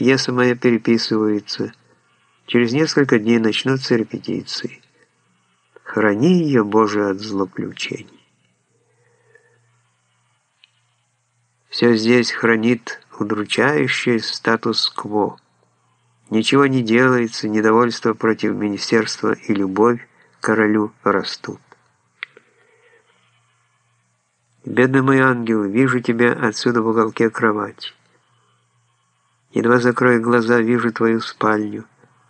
пьеса моя переписывается. Через несколько дней начнутся репетиции. Храни ее, Боже, от злоключений. Все здесь хранит удручающий статус-кво. Ничего не делается, недовольство против министерства и любовь к королю растут. Бедный мой ангел, вижу тебя отсюда в уголке кровати. Едва закрою глаза, вижу твою спальню.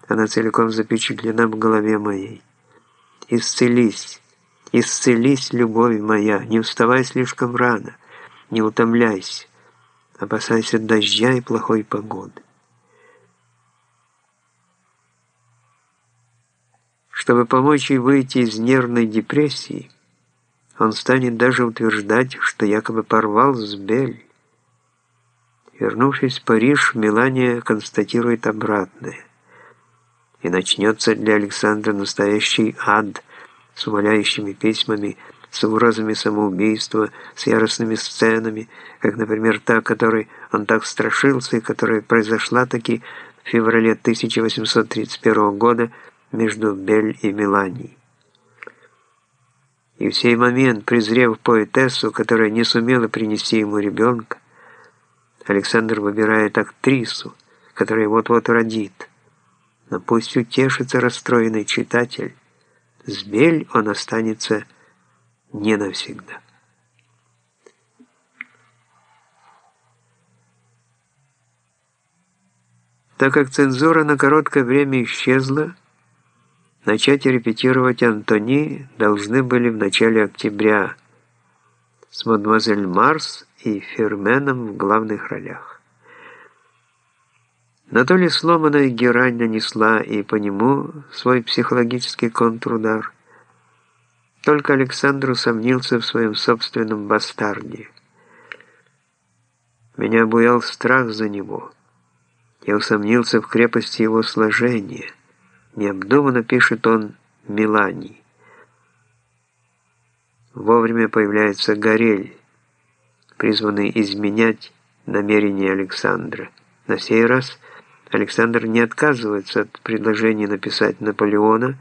Она целиком запечатлена в голове моей. Исцелись, исцелись, любовь моя, не вставай слишком рано, не утомляйся, опасайся дождя и плохой погоды. Чтобы помочь ей выйти из нервной депрессии, он станет даже утверждать, что якобы порвал с Бель. Вернувшись в Париж, Мелания констатирует обратное. И начнется для Александра настоящий ад с умоляющими письмами, с угрозами самоубийства, с яростными сценами, как, например, та, которой он так страшился и которая произошла таки в феврале 1831 года между Бель и Меланией. И в сей момент, презрев поэтессу, которая не сумела принести ему ребенка, Александр выбирает актрису, которая вот-вот родит. Но пусть утешится расстроенный читатель, с Бель он останется не навсегда. Так как цензура на короткое время исчезла, Начать репетировать Антони должны были в начале октября с мадемуазель Марс и Ферменом в главных ролях. Но то ли сломанная герань нанесла и по нему свой психологический контрудар, только Александр усомнился в своем собственном бастарде. Меня обуял страх за него. Я усомнился в крепости его сложения – Необдуманно пишет он Милани. Вовремя появляется Горель, призванный изменять намерения Александра. На сей раз Александр не отказывается от предложения написать Наполеона,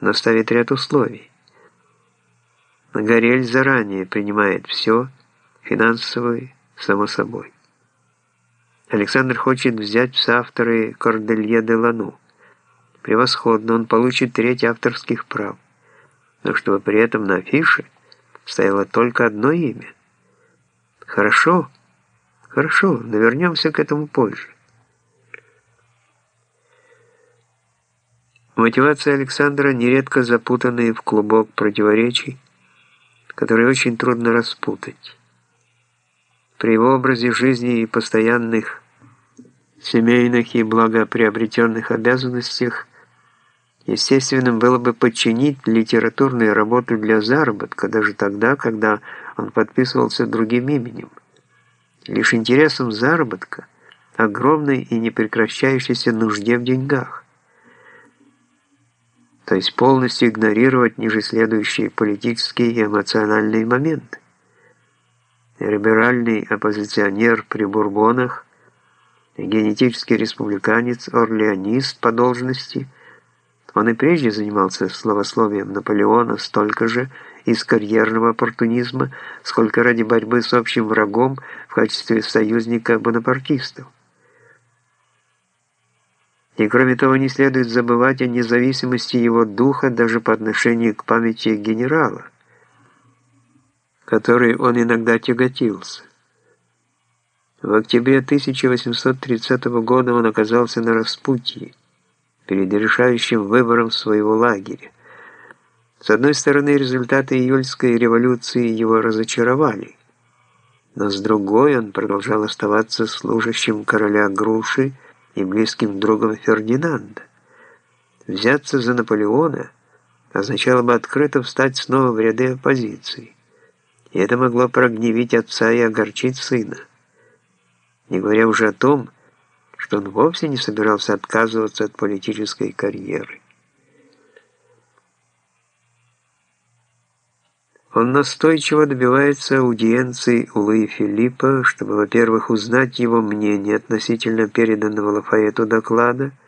но ставит ряд условий. Горель заранее принимает все, финансовые, само собой. Александр хочет взять в соавторы Корделье де Лану. Превосходно, он получит треть авторских прав. Но чтобы при этом на афише стояло только одно имя. Хорошо, хорошо, но вернемся к этому позже. Мотивация Александра нередко запутанная в клубок противоречий, которые очень трудно распутать. При его образе жизни и постоянных семейных и благоприобретенных обязанностях Естественным было бы подчинить литературную работу для заработка, даже тогда, когда он подписывался другим именем. Лишь интересом заработка, огромной и непрекращающейся нужде в деньгах. То есть полностью игнорировать ниже следующие политические и эмоциональные моменты. Либеральный оппозиционер при Бурбонах, генетический республиканец, орлеонист по должности – он и прежде занимался словословием Наполеона столько же из карьерного оппортунизма, сколько ради борьбы с общим врагом в качестве союзника бонапартистов. И кроме того, не следует забывать о независимости его духа даже по отношению к памяти генерала, которой он иногда тяготился. В октябре 1830 года он оказался на распутье перед решающим выбором своего лагеря. С одной стороны, результаты июльской революции его разочаровали, но с другой он продолжал оставаться служащим короля Груши и близким другом Фердинанда. Взяться за Наполеона означало бы открыто встать снова в ряды оппозиции, и это могло прогневить отца и огорчить сына. Не говоря уже о том, что он вовсе не собирался отказываться от политической карьеры. Он настойчиво добивается аудиенции у Луи Филиппа, чтобы, во-первых, узнать его мнение относительно переданного Лафаэту доклада –